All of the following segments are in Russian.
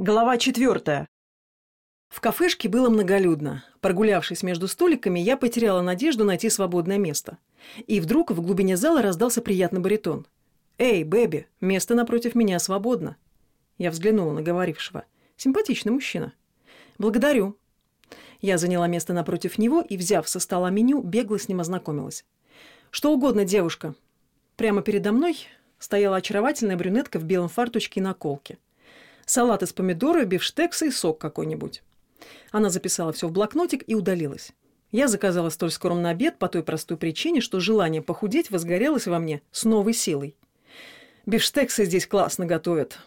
Глава четвертая. В кафешке было многолюдно. Прогулявшись между столиками, я потеряла надежду найти свободное место. И вдруг в глубине зала раздался приятный баритон. «Эй, Бэби, место напротив меня свободно». Я взглянула на говорившего. Симпатичный мужчина. «Благодарю». Я заняла место напротив него и, взяв со стола меню, бегло с ним ознакомилась. «Что угодно, девушка». Прямо передо мной стояла очаровательная брюнетка в белом фартучке и наколке салат из помидора, бифштекса и сок какой-нибудь. Она записала все в блокнотик и удалилась. Я заказала столь скромный обед по той простой причине, что желание похудеть возгорелось во мне с новой силой. Бифштексы здесь классно готовят.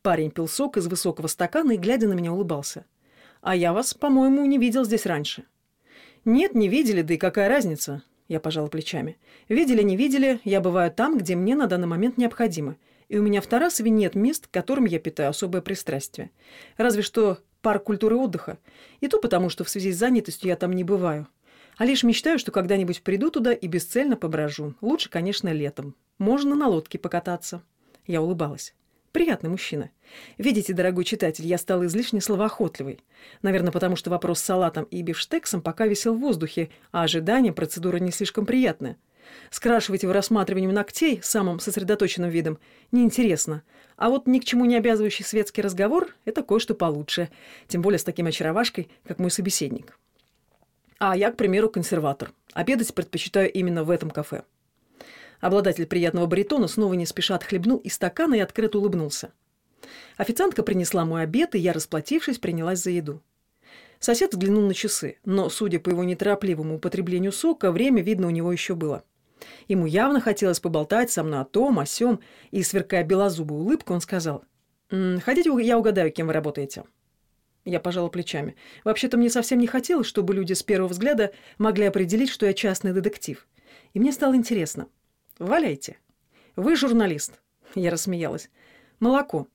Парень пил сок из высокого стакана и, глядя на меня, улыбался. А я вас, по-моему, не видел здесь раньше. Нет, не видели, да и какая разница? Я пожала плечами. Видели, не видели, я бываю там, где мне на данный момент необходимо – и у меня в Тарасове нет мест, к которым я питаю особое пристрастие. Разве что парк культуры отдыха. И то потому, что в связи с занятостью я там не бываю. А лишь мечтаю, что когда-нибудь приду туда и бесцельно поброжу. Лучше, конечно, летом. Можно на лодке покататься. Я улыбалась. Приятный мужчина. Видите, дорогой читатель, я стала излишне словоохотливой. Наверное, потому что вопрос с салатом и бифштексом пока висел в воздухе, а ожидание процедура не слишком приятная. Скрашивать его рассматриванием ногтей самым сосредоточенным видом неинтересно. А вот ни к чему не обязывающий светский разговор – это кое-что получше. Тем более с таким очаровашкой, как мой собеседник. А я, к примеру, консерватор. Обедать предпочитаю именно в этом кафе. Обладатель приятного баритона снова не спеша отхлебнул из стакана и открыто улыбнулся. Официантка принесла мой обед, и я, расплатившись, принялась за еду. Сосед взглянул на часы, но, судя по его неторопливому употреблению сока, время, видно, у него еще было – Ему явно хотелось поболтать со мной о том, о сём, и, сверкая белозубую улыбку, он сказал, «Хотите, я угадаю, кем вы работаете?» Я пожала плечами. Вообще-то мне совсем не хотелось, чтобы люди с первого взгляда могли определить, что я частный детектив. И мне стало интересно. «Валяйте. Вы журналист». Я рассмеялась. «Молоко.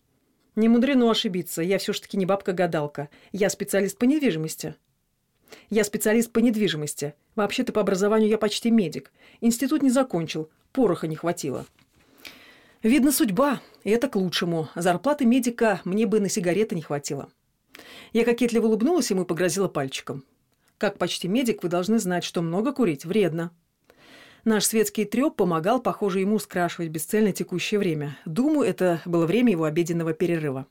Не мудрено ошибиться. Я все ж таки не бабка-гадалка. Я специалист по недвижимости». Я специалист по недвижимости. Вообще-то по образованию я почти медик. Институт не закончил, пороха не хватило. Видно, судьба, и это к лучшему. Зарплаты медика мне бы на сигареты не хватило. Я кокетливо улыбнулась ему и погрозила пальчиком. Как почти медик, вы должны знать, что много курить вредно. Наш светский трёп помогал, похоже, ему скрашивать бесцельно текущее время. Думаю, это было время его обеденного перерыва.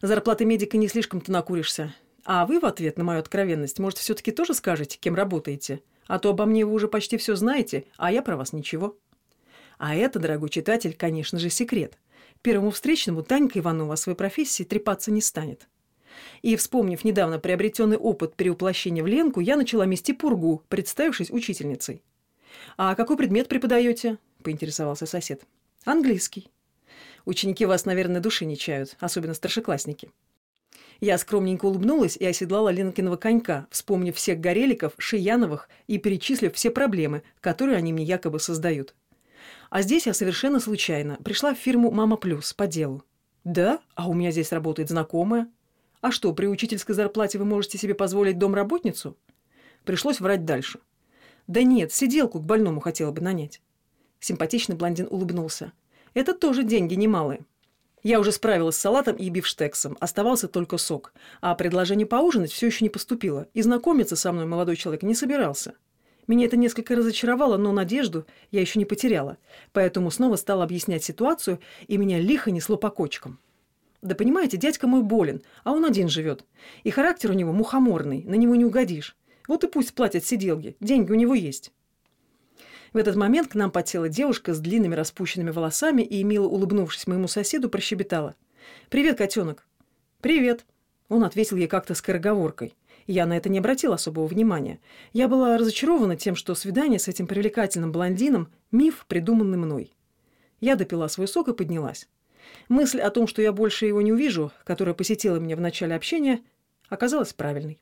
Зарплаты медика не слишком-то накуришься. А вы в ответ на мою откровенность, может, все-таки тоже скажете, кем работаете? А то обо мне вы уже почти все знаете, а я про вас ничего. А это, дорогой читатель, конечно же, секрет. Первому встречному Танька Иванова о своей профессии трепаться не станет. И, вспомнив недавно приобретенный опыт переуплощения в Ленку, я начала мести пургу, представившись учительницей. «А какой предмет преподаете?» – поинтересовался сосед. «Английский». «Ученики вас, наверное, души не чают, особенно старшеклассники». Я скромненько улыбнулась и оседлала Ленкиного конька, вспомнив всех гореликов, Шияновых и перечислив все проблемы, которые они мне якобы создают. А здесь я совершенно случайно пришла в фирму «Мама Плюс» по делу. «Да? А у меня здесь работает знакомая. А что, при учительской зарплате вы можете себе позволить домработницу?» Пришлось врать дальше. «Да нет, сиделку к больному хотела бы нанять». Симпатичный блондин улыбнулся. «Это тоже деньги немалые». Я уже справилась с салатом и бифштексом, оставался только сок. А предложение поужинать все еще не поступило, и знакомиться со мной молодой человек не собирался. Меня это несколько разочаровало, но надежду я еще не потеряла, поэтому снова стала объяснять ситуацию, и меня лихо несло по кочкам. Да понимаете, дядька мой болен, а он один живет. И характер у него мухоморный, на него не угодишь. Вот и пусть платят сиделки, деньги у него есть. В этот момент к нам подсела девушка с длинными распущенными волосами и, мило улыбнувшись моему соседу, прощебетала. «Привет, котенок!» «Привет!» Он ответил ей как-то скороговоркой. Я на это не обратила особого внимания. Я была разочарована тем, что свидание с этим привлекательным блондином – миф, придуманный мной. Я допила свой сок и поднялась. Мысль о том, что я больше его не увижу, которая посетила меня в начале общения, оказалась правильной.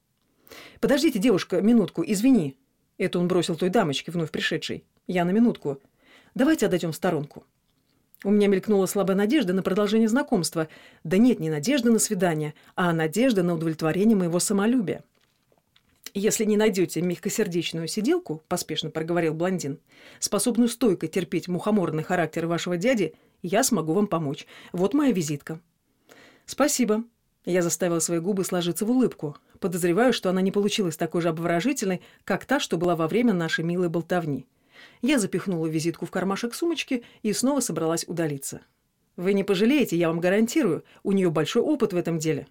«Подождите, девушка, минутку, извини». Это он бросил той дамочке, вновь пришедшей. Я на минутку. Давайте отойдем в сторонку. У меня мелькнула слабая надежда на продолжение знакомства. Да нет, не надежда на свидание, а надежда на удовлетворение моего самолюбия. «Если не найдете мягкосердечную сиделку, — поспешно проговорил блондин, — способную стойко терпеть мухоморный характер вашего дяди, я смогу вам помочь. Вот моя визитка». «Спасибо». Я заставила свои губы сложиться в улыбку. Подозреваю, что она не получилась такой же обворожительной, как та, что была во время нашей милой болтовни. Я запихнула визитку в кармашек сумочки и снова собралась удалиться. «Вы не пожалеете, я вам гарантирую. У нее большой опыт в этом деле».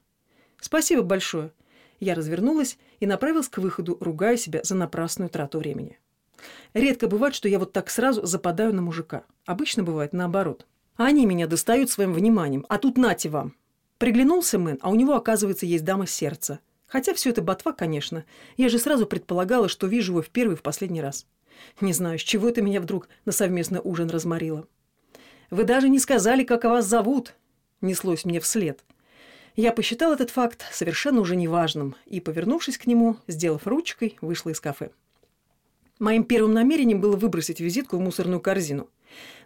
«Спасибо большое». Я развернулась и направилась к выходу, ругая себя за напрасную трату времени. Редко бывает, что я вот так сразу западаю на мужика. Обычно бывает наоборот. А они меня достают своим вниманием, а тут нате вам. Приглянулся Мэн, а у него, оказывается, есть дама сердца. Хотя все это ботва, конечно. Я же сразу предполагала, что вижу его в первый и в последний раз. Не знаю, с чего это меня вдруг на совместный ужин разморило. «Вы даже не сказали, как вас зовут!» Неслось мне вслед. Я посчитал этот факт совершенно уже неважным и, повернувшись к нему, сделав ручкой, вышла из кафе. Моим первым намерением было выбросить визитку в мусорную корзину.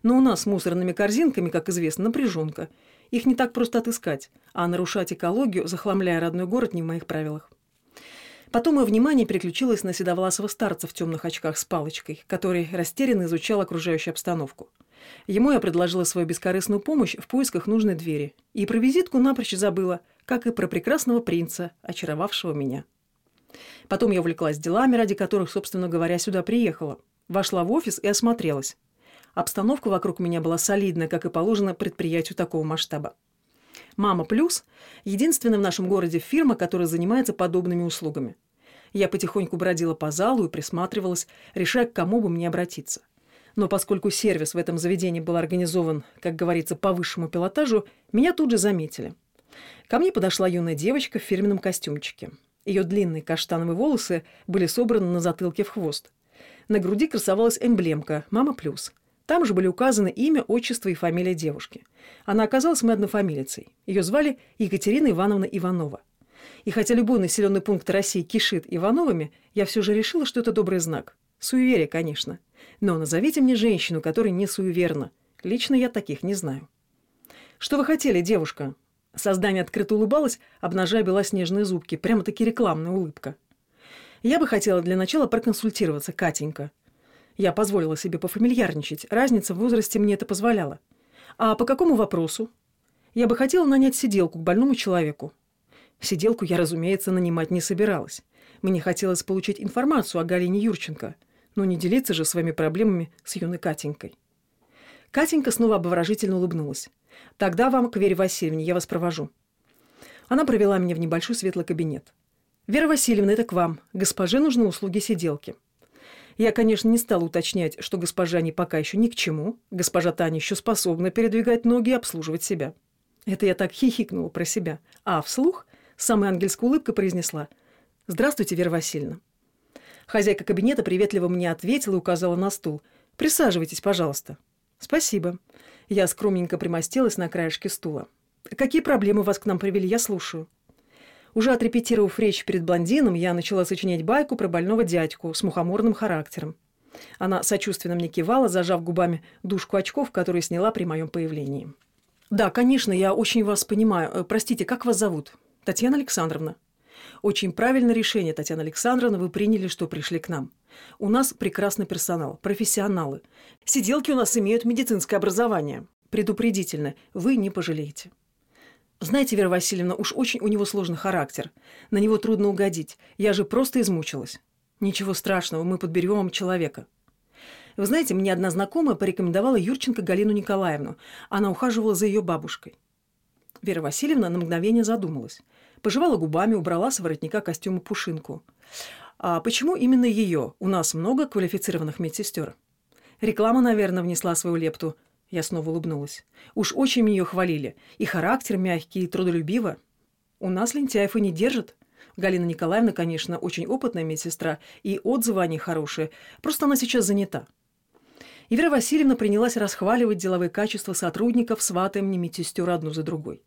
Но у нас с мусорными корзинками, как известно, напряженка. Их не так просто отыскать, а нарушать экологию, захламляя родной город, не в моих правилах. Потом мое внимание переключилось на седовласого старца в темных очках с палочкой, который растерянно изучал окружающую обстановку. Ему я предложила свою бескорыстную помощь в поисках нужной двери. И про визитку напрочь забыла, как и про прекрасного принца, очаровавшего меня. Потом я увлеклась делами, ради которых, собственно говоря, сюда приехала. Вошла в офис и осмотрелась. Обстановка вокруг меня была солидная, как и положено предприятию такого масштаба. «Мама Плюс» — единственная в нашем городе фирма, которая занимается подобными услугами. Я потихоньку бродила по залу и присматривалась, решая, к кому бы мне обратиться. Но поскольку сервис в этом заведении был организован, как говорится, по высшему пилотажу, меня тут же заметили. Ко мне подошла юная девочка в фирменном костюмчике. Ее длинные каштановые волосы были собраны на затылке в хвост. На груди красовалась эмблемка «Мама плюс». Там же были указаны имя, отчество и фамилия девушки. Она оказалась моей однофамилицей. Ее звали Екатерина Ивановна Иванова. И хотя любой населенный пункт России кишит Ивановыми, я все же решила, что это добрый знак. Суеверие, конечно. Но назовите мне женщину, которая не суеверна. Лично я таких не знаю. «Что вы хотели, девушка?» Создание открыто улыбалось, обнажая белоснежные зубки. Прямо-таки рекламная улыбка. «Я бы хотела для начала проконсультироваться, Катенька». Я позволила себе пофамильярничать. Разница в возрасте мне это позволяла. «А по какому вопросу?» «Я бы хотела нанять сиделку к больному человеку». Сиделку я, разумеется, нанимать не собиралась. Мне хотелось получить информацию о Галине Юрченко – но не делиться же своими проблемами с юной Катенькой. Катенька снова обворожительно улыбнулась. «Тогда вам к Вере Васильевне, я вас провожу». Она провела меня в небольшой светлый кабинет. «Вера Васильевна, это к вам. Госпоже нужны услуги сиделки». Я, конечно, не стала уточнять, что госпожа не пока еще ни к чему. Госпожа Таня еще способна передвигать ноги и обслуживать себя. Это я так хихикнула про себя. А вслух самая ангельская улыбка произнесла «Здравствуйте, Вера Васильевна». Хозяйка кабинета приветливо мне ответила и указала на стул. «Присаживайтесь, пожалуйста». «Спасибо». Я скромненько примостилась на краешке стула. «Какие проблемы вас к нам привели? Я слушаю». Уже отрепетировав речь перед блондином, я начала сочинять байку про больного дядьку с мухоморным характером. Она сочувственно мне кивала, зажав губами дужку очков, которые сняла при моем появлении. «Да, конечно, я очень вас понимаю. Э, простите, как вас зовут?» «Татьяна Александровна». Очень правильное решение, Татьяна Александровна, вы приняли, что пришли к нам. У нас прекрасный персонал, профессионалы. Сиделки у нас имеют медицинское образование. Предупредительно, вы не пожалеете. Знаете, Вера Васильевна, уж очень у него сложный характер. На него трудно угодить. Я же просто измучилась. Ничего страшного, мы подберем вам человека. Вы знаете, мне одна знакомая порекомендовала Юрченко Галину Николаевну. Она ухаживала за ее бабушкой. Вера Васильевна на мгновение задумалась. Пожевала губами, убрала с воротника костюма пушинку. А почему именно ее? У нас много квалифицированных медсестер. Реклама, наверное, внесла свою лепту. Я снова улыбнулась. Уж очень ее хвалили. И характер мягкий, и трудолюбиво. У нас лентяев и не держат. Галина Николаевна, конечно, очень опытная медсестра, и отзывы о ней хорошие. Просто она сейчас занята. И Вера Васильевна принялась расхваливать деловые качества сотрудников, сватая мне медсестер одну за другой.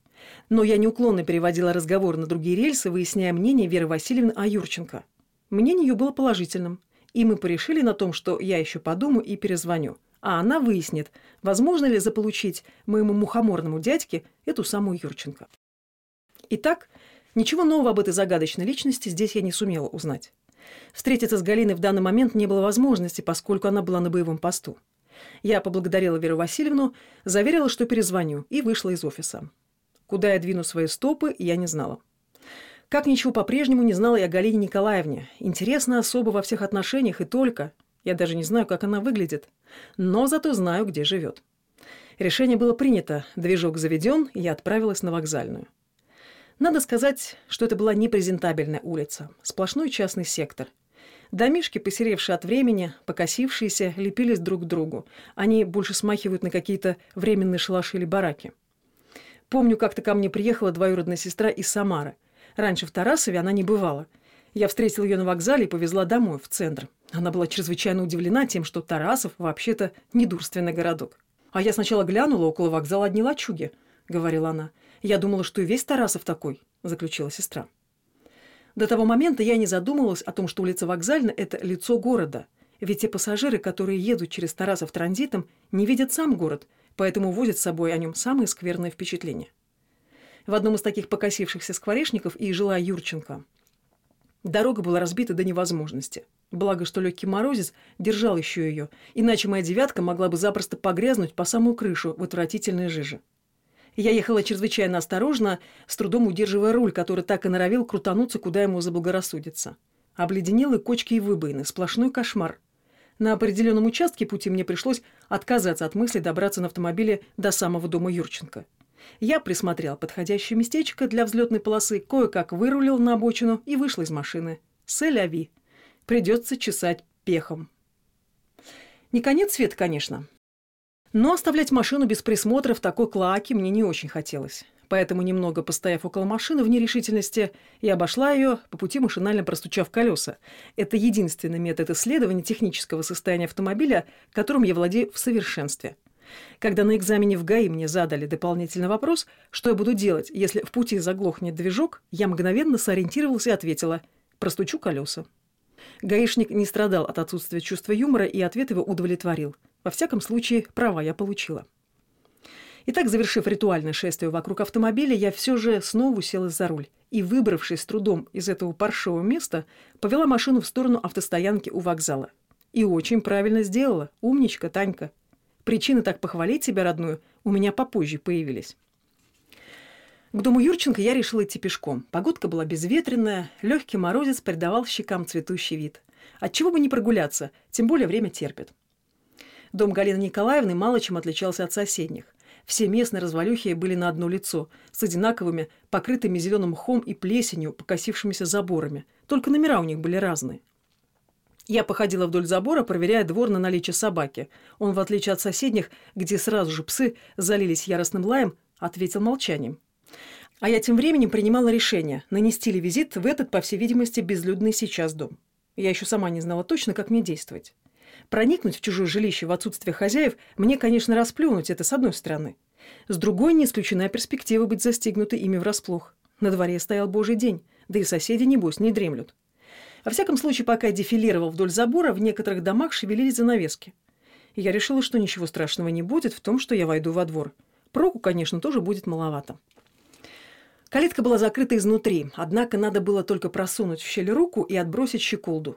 Но я неуклонно переводила разговор на другие рельсы, выясняя мнение Веры Васильевны о Юрченко. Мнение ее было положительным, и мы порешили на том, что я еще подумаю и перезвоню, а она выяснит, возможно ли заполучить моему мухоморному дядьке эту самую Юрченко. Итак, ничего нового об этой загадочной личности здесь я не сумела узнать. Встретиться с Галиной в данный момент не было возможности, поскольку она была на боевом посту. Я поблагодарила Веру Васильевну, заверила, что перезвоню, и вышла из офиса. Куда я двину свои стопы, я не знала. Как ничего по-прежнему не знала я Галине Николаевне. Интересна особо во всех отношениях и только. Я даже не знаю, как она выглядит. Но зато знаю, где живет. Решение было принято, движок заведен, и я отправилась на вокзальную. Надо сказать, что это была непрезентабельная улица, сплошной частный сектор. Домишки, посеревшие от времени, покосившиеся, лепились друг к другу. Они больше смахивают на какие-то временные шалаши или бараки. Помню, как-то ко мне приехала двоюродная сестра из Самары. Раньше в Тарасове она не бывала. Я встретила ее на вокзале и повезла домой, в центр. Она была чрезвычайно удивлена тем, что Тарасов вообще-то недурственный городок. «А я сначала глянула около вокзала одни лачуги», — говорила она. «Я думала, что и весь Тарасов такой», — заключила сестра. До того момента я не задумывалась о том, что улица Вокзальная – это лицо города. Ведь те пассажиры, которые едут через Тарасов транзитом, не видят сам город, поэтому возят с собой о нем самые скверные впечатления. В одном из таких покосившихся скворечников и жила Юрченко. Дорога была разбита до невозможности. Благо, что легкий морозец держал еще ее, иначе моя девятка могла бы запросто погрязнуть по самую крышу в отвратительной жиже. Я ехала чрезвычайно осторожно, с трудом удерживая руль, который так и норовил крутануться, куда ему заблагорассудится. Обледенелые кочки и выбоины, сплошной кошмар. На определенном участке пути мне пришлось отказаться от мысли добраться на автомобиле до самого дома Юрченко. Я присмотрел подходящее местечко для взлетной полосы, кое-как вырулил на обочину и вышел из машины. Селяви. Придется чесать пехом. Не конец света, конечно. Но оставлять машину без присмотра в такой клоаке мне не очень хотелось. Поэтому, немного постояв около машины в нерешительности, я обошла ее, по пути машинально простучав колеса. Это единственный метод исследования технического состояния автомобиля, которым я владею в совершенстве. Когда на экзамене в ГАИ мне задали дополнительный вопрос, что я буду делать, если в пути заглохнет движок, я мгновенно сориентировалась и ответила «простучу колеса». Гаишник не страдал от отсутствия чувства юмора, и ответ его удовлетворил. Во всяком случае, права я получила. Итак, завершив ритуальное шествие вокруг автомобиля, я все же снова уселась за руль и, выбравшись с трудом из этого паршивого места, повела машину в сторону автостоянки у вокзала. И очень правильно сделала. Умничка, Танька. Причины так похвалить себя родную у меня попозже появились. К дому Юрченко я решила идти пешком. Погодка была безветренная, легкий морозец придавал щекам цветущий вид. Отчего бы не прогуляться, тем более время терпит. Дом Галины Николаевны мало чем отличался от соседних. Все местные развалюхи были на одно лицо, с одинаковыми, покрытыми зеленым мхом и плесенью, покосившимися заборами. Только номера у них были разные. Я походила вдоль забора, проверяя двор на наличие собаки. Он, в отличие от соседних, где сразу же псы залились яростным лаем, ответил молчанием. А я тем временем принимала решение, нанести ли визит в этот, по всей видимости, безлюдный сейчас дом. Я еще сама не знала точно, как мне действовать. Проникнуть в чужое жилище в отсутствие хозяев мне, конечно, расплюнуть, это с одной стороны. С другой не исключена перспектива быть застигнутой ими врасплох. На дворе стоял божий день, да и соседи, небось, не дремлют. Во всяком случае, пока я дефилировал вдоль забора, в некоторых домах шевелились занавески. И я решила, что ничего страшного не будет в том, что я войду во двор. Проку, конечно, тоже будет маловато. Калитка была закрыта изнутри, однако надо было только просунуть в щель руку и отбросить щеколду.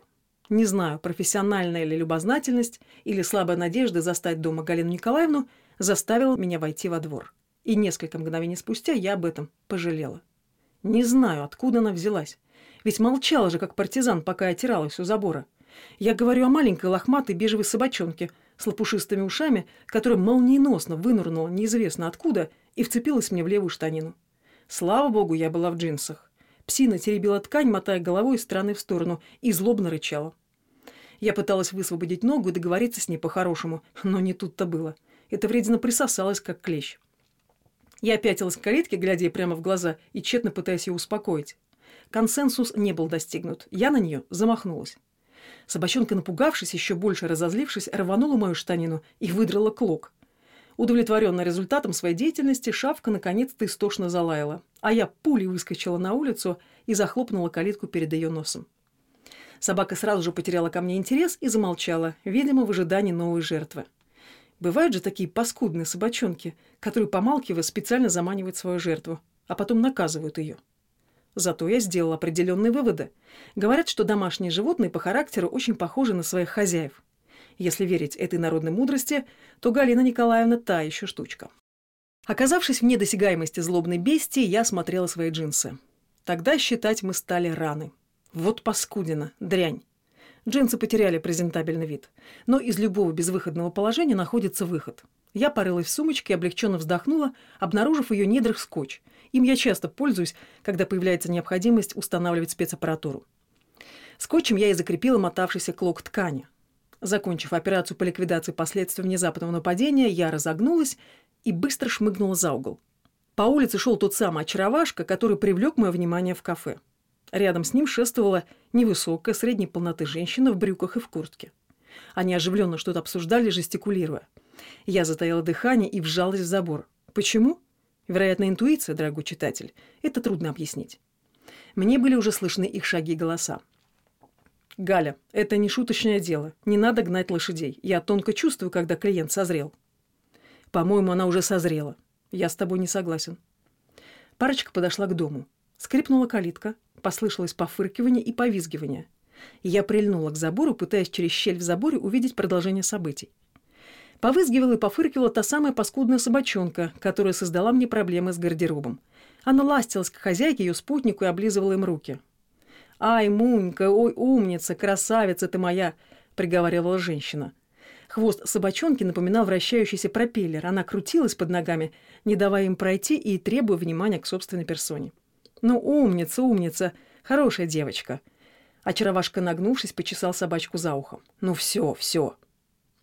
Не знаю, профессиональная ли любознательность или слабая надежда застать дома Галину Николаевну заставила меня войти во двор. И несколько мгновений спустя я об этом пожалела. Не знаю, откуда она взялась. Ведь молчала же, как партизан, пока я тиралась у забора. Я говорю о маленькой лохматой бежевой собачонке с лопушистыми ушами, которая молниеносно вынурнула неизвестно откуда и вцепилась мне в левую штанину. Слава богу, я была в джинсах. Псина теребила ткань, мотая головой из стороны в сторону, и злобно рычала. Я пыталась высвободить ногу и договориться с ней по-хорошему, но не тут-то было. Эта вредина присосалась, как клещ. Я пятилась к калитке, глядя ей прямо в глаза, и тщетно пытаясь ее успокоить. Консенсус не был достигнут. Я на нее замахнулась. Собачонка, напугавшись, еще больше разозлившись, рванула мою штанину и выдрала клок. Удовлетворенная результатом своей деятельности, шавка наконец-то истошно залаяла, а я пулей выскочила на улицу и захлопнула калитку перед ее носом. Собака сразу же потеряла ко мне интерес и замолчала, видимо, в ожидании новой жертвы. Бывают же такие паскудные собачонки, которые, помалкивая, специально заманивают свою жертву, а потом наказывают ее. Зато я сделала определенные выводы. Говорят, что домашние животные по характеру очень похожи на своих хозяев. Если верить этой народной мудрости, то Галина Николаевна та еще штучка. Оказавшись вне досягаемости злобной бестии, я смотрела свои джинсы. Тогда считать мы стали раны. Вот паскудина, дрянь. Джинсы потеряли презентабельный вид. Но из любого безвыходного положения находится выход. Я порылась в сумочке и облегченно вздохнула, обнаружив в ее недрах скотч. Им я часто пользуюсь, когда появляется необходимость устанавливать спецаппаратуру. Скотчем я и закрепила мотавшийся клок ткани. Закончив операцию по ликвидации последствий внезапного нападения, я разогнулась и быстро шмыгнула за угол. По улице шел тот самый очаровашка, который привлек мое внимание в кафе. Рядом с ним шествовала невысокая, средней полноты женщина в брюках и в куртке. Они оживленно что-то обсуждали, жестикулируя. Я затаила дыхание и вжалась в забор. Почему? Вероятно, интуиция, дорогой читатель. Это трудно объяснить. Мне были уже слышны их шаги и голоса. «Галя, это не шуточное дело. Не надо гнать лошадей. Я тонко чувствую, когда клиент созрел». «По-моему, она уже созрела. Я с тобой не согласен». Парочка подошла к дому. Скрипнула калитка, послышалось пофыркивание и повизгивание. Я прильнула к забору, пытаясь через щель в заборе увидеть продолжение событий. Повызгивала и пофыркивала та самая паскудная собачонка, которая создала мне проблемы с гардеробом. Она ластилась к хозяйке, ее спутнику и облизывала им руки. «Ай, Мунька, ой, умница, красавица ты моя!» — приговаривала женщина. Хвост собачонки напоминал вращающийся пропеллер. Она крутилась под ногами, не давая им пройти и требуя внимания к собственной персоне. «Ну, умница, умница, хорошая девочка!» Очаровашка, нагнувшись, почесал собачку за ухом. «Ну все, все!»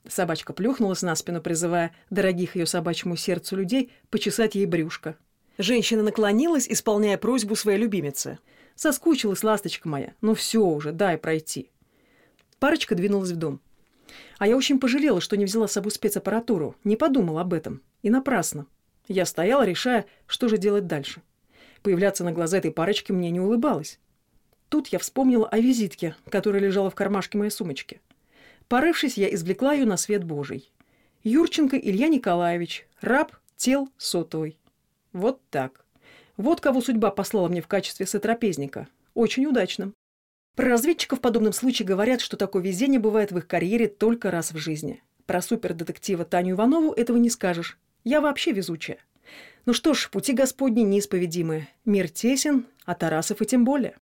Собачка плюхнулась на спину, призывая дорогих ее собачьему сердцу людей почесать ей брюшко. Женщина наклонилась, исполняя просьбу своей любимицы. «Соскучилась, ласточка моя. Ну все уже, дай пройти». Парочка двинулась в дом. А я очень пожалела, что не взяла с собой спецаппаратуру, не подумала об этом. И напрасно. Я стояла, решая, что же делать дальше. Появляться на глаза этой парочки мне не улыбалось. Тут я вспомнила о визитке, которая лежала в кармашке моей сумочки. Порывшись, я извлекла ее на свет Божий. Юрченко Илья Николаевич, раб, тел, сотовый. Вот так. Вот кого судьба послала мне в качестве сотрапезника. Очень удачно. Про разведчиков в подобном случае говорят, что такое везение бывает в их карьере только раз в жизни. Про супердетектива Таню Иванову этого не скажешь. Я вообще везучая. Ну что ж, пути Господни неисповедимы. Мир тесен, а Тарасов и тем более.